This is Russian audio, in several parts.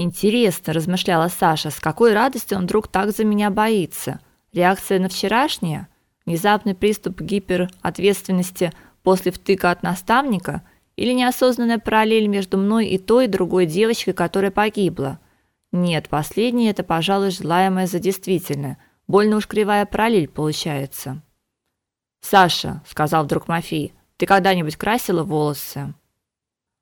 Интересно, размышляла Саша, с какой радостью он вдруг так за меня боится. Реакция на вчерашнее, внезапный приступ гиперответственности после втыка от наставника или неосознанная параллель между мной и той другой девочкой, которая погибла. Нет, последнее это, пожалуй, желаемое за действительное. Больно уж кривая параллель получается. Саша, сказал вдруг Мафий, ты когда-нибудь красила волосы?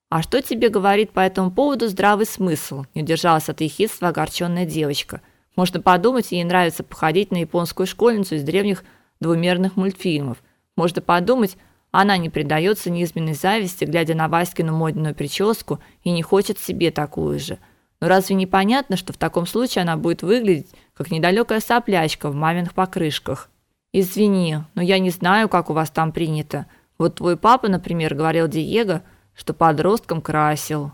А что тебе говорит по этому поводу здравый смысл? Не удержалась от ехидства огорченная девочка. Можно подумать, ей нравится походить на японскую школьницу из древних двумерных мультфильмов. Можно подумать, она не предается неизменной зависти, глядя на Васькину модную прическу и не хочет себе такую же. Но разве не понятно, что в таком случае она будет выглядеть как недалекая соплячка в маминых покрышках? Извини, но я не знаю, как у вас там принято. Вот твой папа, например, говорил Диего, что подростком красил.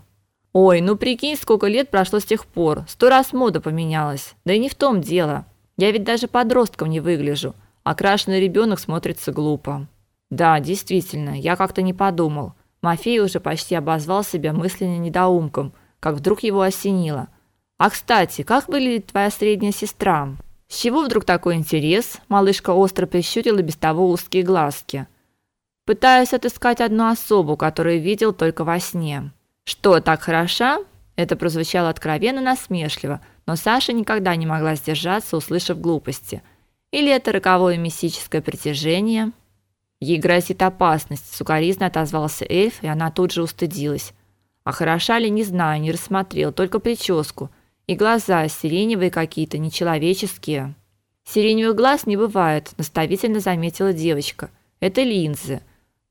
Ой, ну прикинь, сколько лет прошло с тех пор. Сто раз мода поменялась. Да и не в том дело. Я ведь даже подростком не выгляжу, а крашеный ребенок смотрится глупо. Да, действительно, я как-то не подумал. Мафей уже почти обозвал себя мысленным недоумком, как вдруг его осенило. А, кстати, как выглядит твоя средняя сестра? С чего вдруг такой интерес? Малышка остро прищурила без того узкие глазки. Пытаюсь отыскать одну особу, которую видел только во сне. Что, так хороша? Это прозвучало откровенно насмешливо, но Саша никогда не могла сдержаться, услышав глупости. Или это роковое мистическое притяжение? Ей грозит опасность, сукаризно отозвался эльф, и она тут же устыдилась. А хороша ли, не знаю, не рассмотрел, только прическу. И глаза сиреневые какие-то, нечеловеческие. Сиреневых глаз не бывает, наставительно заметила девочка. Это линзы.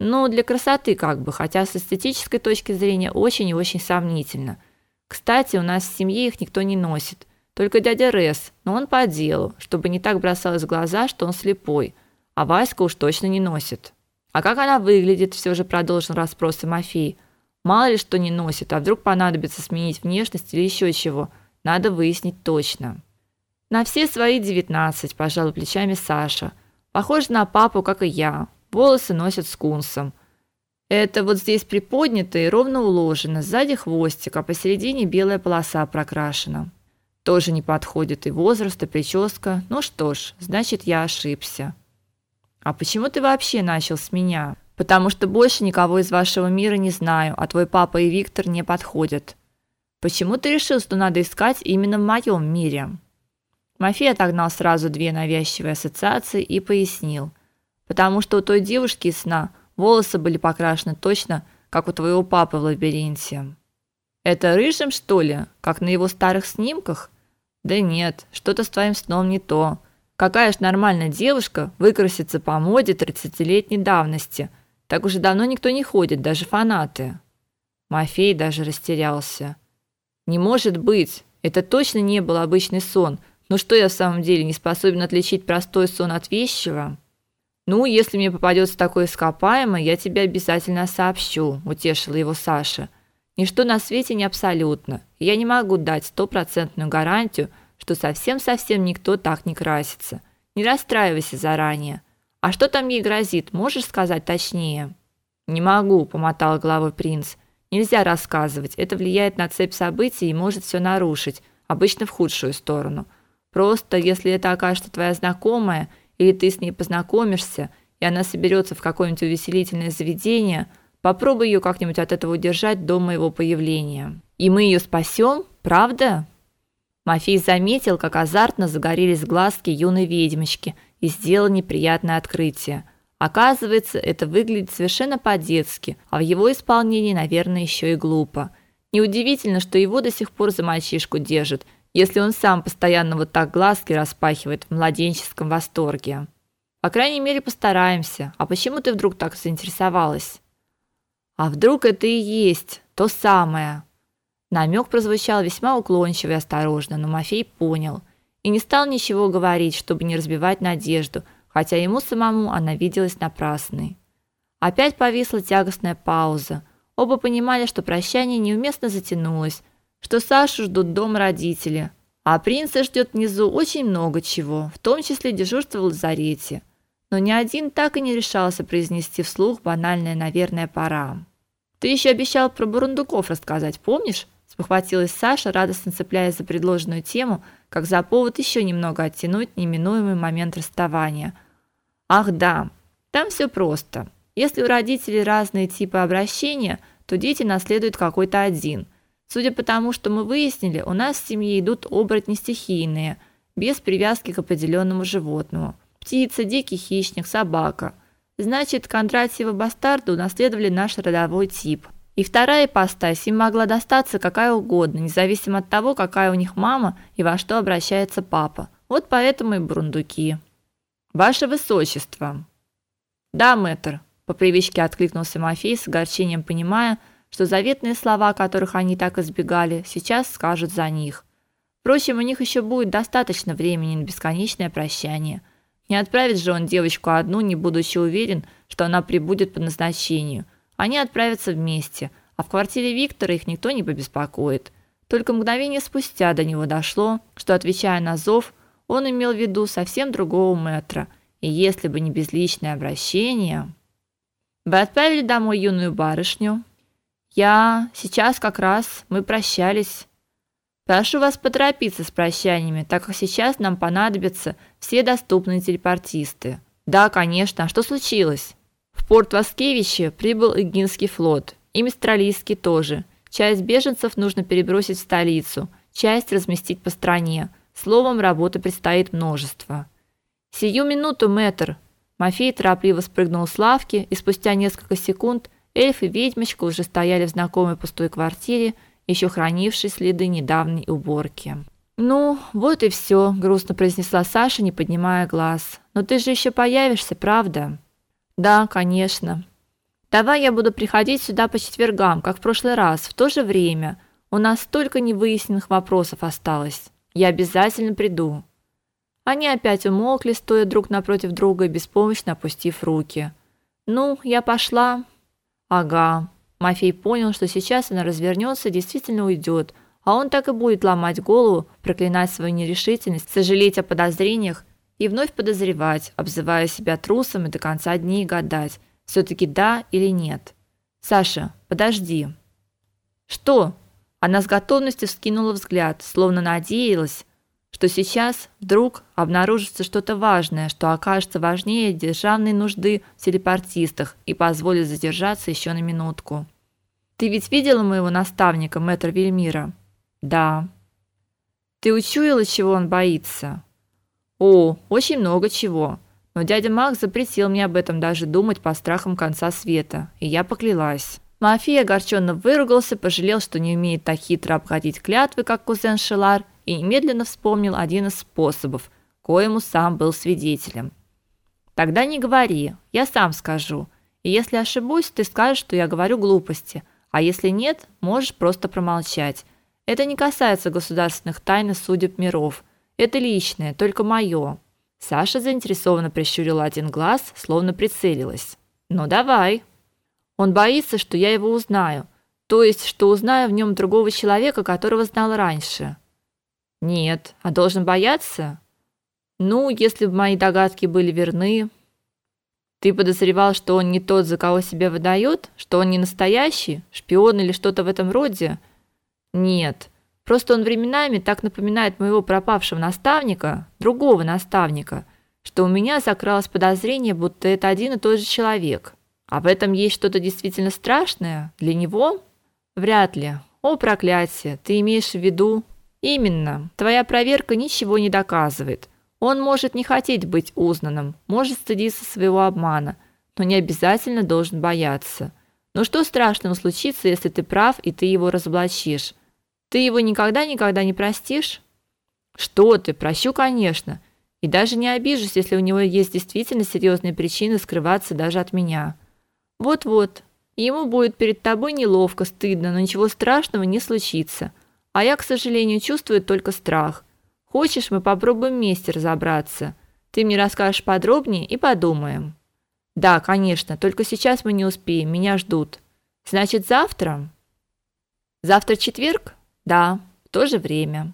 Ну, для красоты как бы, хотя с эстетической точки зрения очень и очень сомнительно. Кстати, у нас в семье их никто не носит. Только дядя Рес, но он по делу, чтобы не так бросалось в глаза, что он слепой. А Васька уж точно не носит. А как она выглядит, все же продолжил расспрос Мафей. Мало ли что не носит, а вдруг понадобится сменить внешность или еще чего. Надо выяснить точно. На все свои девятнадцать, пожал плечами Саша. Похож на папу, как и я. Волосы носят скунсом. Это вот здесь приподнято и ровно уложено, сзади хвостик, а посередине белая полоса прокрашена. Тоже не подходит и возраст, и прическа. Ну что ж, значит, я ошибся. А почему ты вообще начал с меня? Потому что больше никого из вашего мира не знаю, а твой папа и Виктор не подходят. Почему ты решил, что надо искать именно в моем мире? Мафей отогнал сразу две навязчивые ассоциации и пояснил – потому что у той девушки из сна волосы были покрашены точно, как у твоего папы в лабиринте. Это рыжим, что ли, как на его старых снимках? Да нет, что-то с твоим сном не то. Какая ж нормальная девушка выкрасится по моде тридцатилетней давности? Так уже давно никто не ходит, даже фанаты. Мафей даже растерялся. Не может быть. Это точно не был обычный сон. Ну что я в самом деле не способен отличить простой сон от вещего? Ну, если мне попадется такое ископаемое, я тебе обязательно сообщу, утешила его Саша. Ничто на свете не абсолютно. Я не могу дать стопроцентную гарантию, что совсем-совсем никто так не красится. Не расстраивайся заранее. А что там ей грозит, можешь сказать точнее? Не могу, помотал головой принц. Нельзя рассказывать. Это влияет на цепь событий и может все нарушить, обычно в худшую сторону. Просто если это окажется твоя знакомая, или ты с ней познакомишься, и она соберется в какое-нибудь увеселительное заведение, попробуй ее как-нибудь от этого удержать до моего появления. И мы ее спасем, правда? Мафей заметил, как азартно загорелись глазки юной ведьмочки и сделал неприятное открытие. Оказывается, это выглядит совершенно по-детски, а в его исполнении, наверное, еще и глупо. Неудивительно, что его до сих пор за мальчишку держат – если он сам постоянно вот так глазки распахивает в младенческом восторге. По крайней мере, постараемся. А почему ты вдруг так заинтересовалась? А вдруг это и есть то самое? Намек прозвучал весьма уклончиво и осторожно, но Мафей понял и не стал ничего говорить, чтобы не разбивать надежду, хотя ему самому она виделась напрасной. Опять повисла тягостная пауза. Оба понимали, что прощание неуместно затянулось, что Сашу ждут дом родители, а принца ждет внизу очень много чего, в том числе дежурство в лазарете. Но ни один так и не решался произнести вслух банальное, наверное, пора. Ты еще обещал про бурундуков рассказать, помнишь? спохватилась Саша, радостно цепляясь за предложенную тему, как за повод еще немного оттянуть неминуемый момент расставания. Ах, да. Там все просто. Если у родителей разные типы обращения, то дети наследуют какой-то один. Судя по тому, что мы выяснили, у нас в семье идут оборотни стихийные, без привязки к определенному животному. Птица, дикий хищник, собака. Значит, Кондратьевы бастарды унаследовали наш родовой тип. И вторая ипостась им могла достаться какая угодно, независимо от того, какая у них мама и во что обращается папа. Вот поэтому и бурундуки. Ваше высочество. Да, мэтр, по привычке откликнулся Мафей с огорчением, понимая, что заветные слова, которых они так избегали, сейчас скажут за них. Впрочем, у них еще будет достаточно времени на бесконечное прощание. Не отправит же он девочку одну, не будучи уверен, что она прибудет по назначению. Они отправятся вместе, а в квартире Виктора их никто не побеспокоит. Только мгновение спустя до него дошло, что отвечая на зов, он имел в виду совсем другого метра. И если бы не безличное обращение, вы отправили домой юную барышню. Я сейчас как раз мы прощались. Прошу вас поторопиться с прощаниями, так как сейчас нам понадобятся все доступные телепортисты. Да, конечно. А что случилось? В порт Васкевиче прибыл Игинский флот, и Мистралийский тоже. Часть беженцев нужно перебросить в столицу, часть разместить по стране. Словом, работы предстоит множество. Сию минуту, мэтр. Мафей торопливо спрыгнул с лавки, и спустя несколько секунд эльф и ведьмочка уже стояли в знакомой пустой квартире, еще хранившей следы недавней уборки. Ну, вот и все, грустно произнесла Саша, не поднимая глаз. Но ты же еще появишься, правда? Да, конечно. Давай я буду приходить сюда по четвергам, как в прошлый раз, в то же время. У нас столько невыясненных вопросов осталось. Я обязательно приду. Они опять умолкли, стоя друг напротив друга беспомощно опустив руки. Ну, я пошла. Ага. Мафей понял, что сейчас она развернется действительно уйдет, а он так и будет ломать голову, проклинать свою нерешительность, сожалеть о подозрениях и вновь подозревать, обзывая себя трусом и до конца дней гадать, все таки да или нет. Саша, подожди. Что? Она с готовностью вскинула взгляд, словно надеялась, что сейчас вдруг обнаружится что-то важное, что окажется важнее державной нужды в телепортистах и позволит задержаться еще на минутку. Ты ведь видела моего наставника, мэтр Вельмира? Да. Ты учуяла, чего он боится? О, очень много чего. Но дядя Макс запретил мне об этом даже думать по страхам конца света, и я поклялась. Мафия огорченно выругался, пожалел, что не умеет так хитро обходить клятвы, как кузен Шелар, и немедленно вспомнил один из способов, коему сам был свидетелем. Тогда не говори, я сам скажу. И если ошибусь, ты скажешь, что я говорю глупости, а если нет, можешь просто промолчать. Это не касается государственных тайн и судеб миров. Это личное, только мое. Саша заинтересованно прищурила один глаз, словно прицелилась. Ну давай. Он боится, что я его узнаю, то есть, что узнаю в нем другого человека, которого знал раньше. Нет, а должен бояться? Ну, если бы мои догадки были верны, ты подозревал, что он не тот, за кого себя выдает, что он не настоящий, шпион или что-то в этом роде? Нет. Просто он временами так напоминает моего пропавшего наставника, другого наставника, что у меня закралось подозрение, будто это один и тот же человек. А в этом есть что-то действительно страшное для него? Вряд ли. О, проклятие. Ты имеешь в виду Именно. Твоя проверка ничего не доказывает. Он может не хотеть быть узнанным, может стыдиться своего обмана, но не обязательно должен бояться. Но что страшного случится, если ты прав и ты его разоблачишь? Ты его никогда-никогда не простишь? Что ты, прощу, конечно. И даже не обижусь, если у него есть действительно серьезные причины скрываться даже от меня. Вот-вот. Ему будет перед тобой неловко, стыдно, но ничего страшного не случится. А я, к сожалению, чувствую только страх. Хочешь, мы попробуем вместе разобраться? Ты мне расскажешь подробнее и подумаем. Да, конечно, только сейчас мы не успеем, меня ждут. Значит, завтра? Завтра четверг? Да, в то же время.